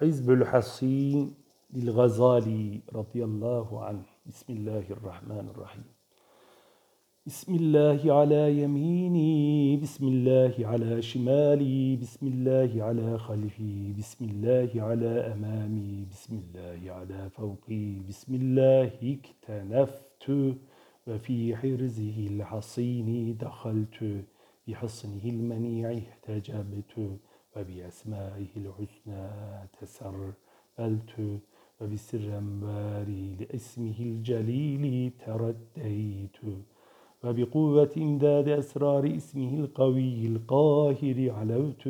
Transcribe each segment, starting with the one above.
حزب الحصين للغزالي رضي الله عنه. بسم الله الرحمن الرحيم. بسم الله على يميني بسم الله على شمالي بسم الله على خلفي بسم الله على أمامي بسم الله على فوقي. بسم الله اكتنفت وفي حرزه الحصين دخلت بحصنه المنيع احتجبت. وبأسمائه الحسنى تسربلت وبسر أنباري لاسمه الجليل ترديت وبقوة إمداد أسرار اسمه القوي القاهر علوت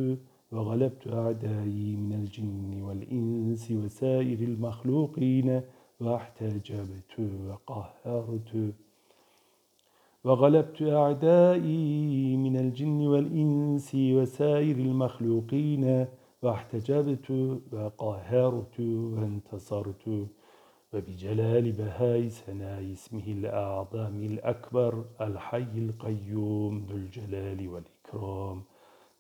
وغلبت أعدائي من الجن والإنس وسائر المخلوقين واحتجبت وقهرت وغلبت أعدائي من الجن والإنس وسائر المخلوقين واحتجبت وقهرت وانتصرت. وبجلال بهاء سناء اسمه الأعظم الأكبر الحي القيوم ذو الجلال والإكرام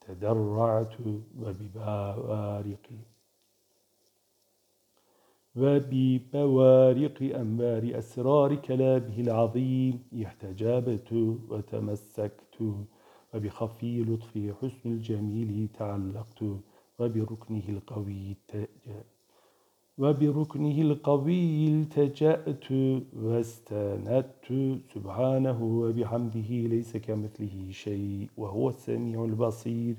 تدرعت وببوارق وببوارق أنبار أسرار كلامه العظيم احتجابت وتمسكت وبخفي لطف حسن الجميل تعلقت وبركنه القوي وبركنه القوي التجأت واستندت سبحانه وبحمده ليس كمثله شيء وهو السميع البصير.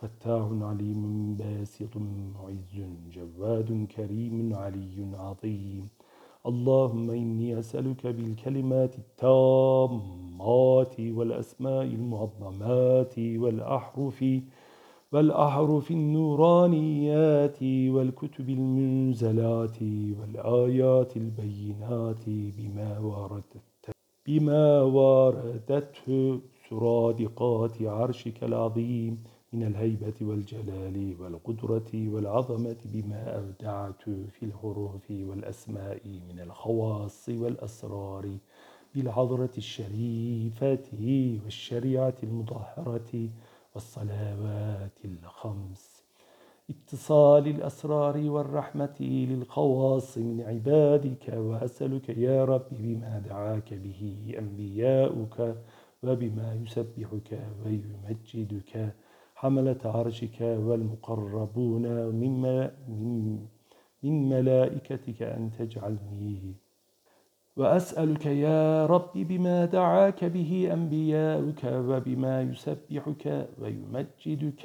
فتاح عليم باسط معز جواد كريم علي عظيم. اللهم إني أسألك بالكلمات التامات والأسماء المعظمات والأحرف والأحرف النورانيات والكتب المنزلات والآيات البينات بما وردت بما واردته سرادقات عرشك العظيم. من الهيبة والجلال والقدرة والعظمة بما أبدعت في الحروف والأسماء من الخواص والأسرار بالعذرة الشريفة والشريعة المطهرة والصلوات الخمس. اتصال الأسرار والرحمة للخواص من عبادك وأسألك يا رب بما دعاك به أنبياؤك وبما يسبحك ويمجدك حملة عرشك والمقربون مما من ملائكتك أن تجعلني. وأسألك يا رب بما دعاك به أنبياؤك وبما يسبحك ويمجدك.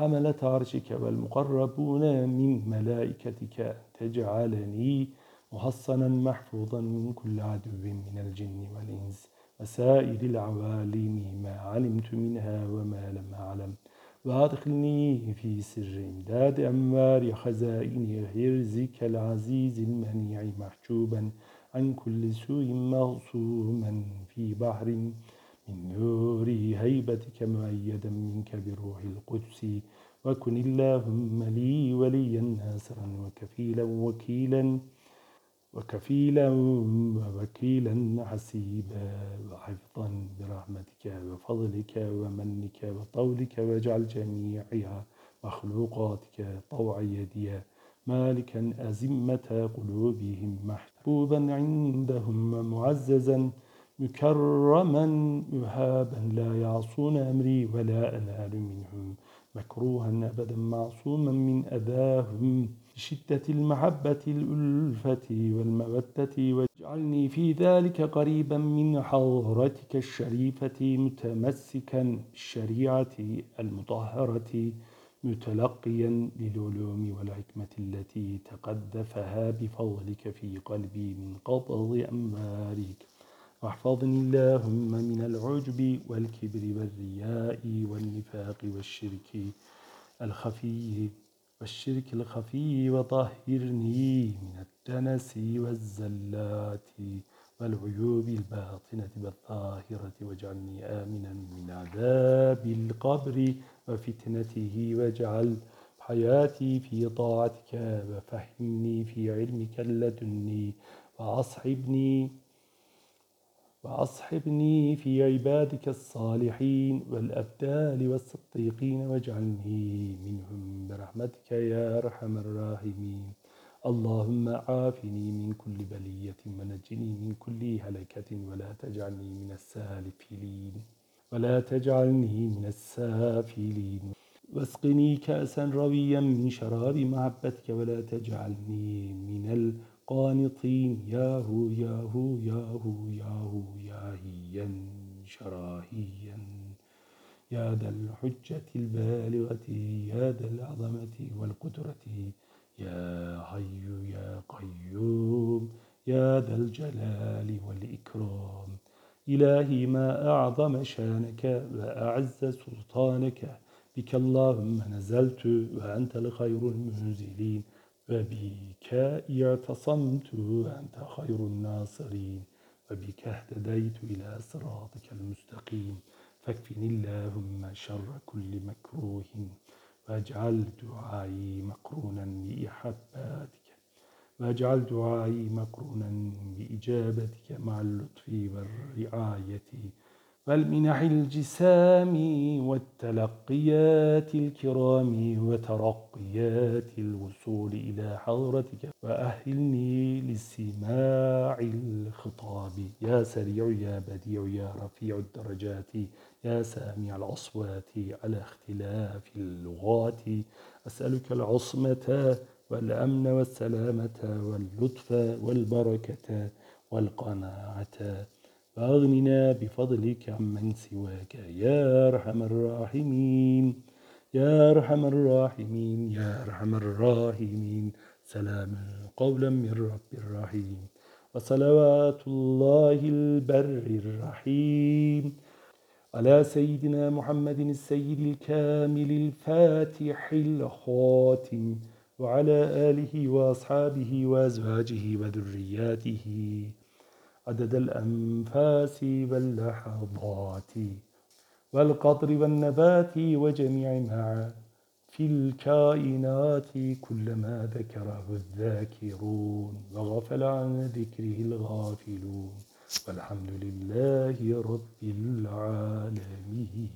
حملة عرشك والمقربون من ملائكتك أن تجعلني محصنا محفوظا من كل عدو من الجن والإنس وسائر العوالم ما علمت منها وما لم أعلم. وأدخلني في سر إمداد أموار خزائن حرزك العزيز المنيع محجوبا عن كل سوء مغصوما في بحر من نور هيبتك مؤيدا منك بروح القدس. وكن اللهم لي وليا ناصرا وكفيلا وكيلا. وكفيلا ووكيلا حسيبا وحفظا برحمتك وفضلك ومنك وطولك واجعل جميعها مخلوقاتك طوع يدي مالكا أزمة قلوبهم محبوبا عندهم معززا مكرما مهابا لا يعصون أمري ولا أنال منهم مكروها أبدا معصوما من أذاهم بشدة المحبة الألفة والمودة واجعلني في ذلك قريبا من حضرتك الشريفة متمسكا بالشريعة المطهرة متلقيا للعلوم والحكمة التي تقذفها بفضلك في قلبي من قبض أمارك واحفظني اللهم من العجب والكبر والرياء والنفاق والشرك الخفي. والشرك الخفي وطهرني من الدنس والزلات والعيوب الباطنة والظاهرة واجعلني آمنا من عذاب القبر وفتنته واجعل حياتي في طاعتك وفهمني في علمك اللدني وأصحبني وأصحبني في عبادك الصالحين والأبدال والصديقين واجعلني منهم برحمتك يا أرحم الراحمين. اللهم عافني من كل بلية ونجني من كل هلكة ولا تجعلني من السالفين ولا تجعلني من السافلين. واسقني كأسا رويا من شراب محبتك ولا تجعلني من القانطين ياهو ياهو ياهو ياهو ياهيا شراهيا. يا ذا الحجة البالغة يا ذا العظمة والقدرة يا حي يا قيوم يا ذا الجلال والإكرام. إلهي ما أعظم شانك وأعز سلطانك. بك اللهم نزلت وأنت الخير المنزلين. وبك اعتصمت وأنت خير الناصرين. وبك اهتديت إلى صراطك المستقيم. فاكفني اللهم شر كل مكروه واجعل دعائي مقرونا بإحباتك واجعل دعائي مقرونا بإجابتك مع اللطف والرعاية. والمنح الجسام والتلقيات الكرام وترقيات الوصول إلى حضرتك. وأهلني لسماع الخطاب. يا سريع يا بديع يا رفيع الدرجات. يا سامع الأصوات على اختلاف اللغات. أسألك العصمة والأمن والسلامة واللطف والبركة والقناعة. فأغننا بفضلك عمن سواك يا أرحم الراحمين يا أرحم الراحمين يا أرحم الراحمين. سلام قولا من رب الرحيم وصلوات الله البر الرحيم. على سيدنا محمد السيد الكامل الفاتح الخاتم وعلى آله وأصحابه وأزواجه وذرياته. عدد الأنفاس واللحظات والقطر والنبات وجميع ما في الكائنات كلما ذكره الذاكرون وغفل عن ذكره الغافلون والحمد لله رب العالمين.